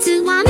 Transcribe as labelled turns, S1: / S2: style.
S1: to want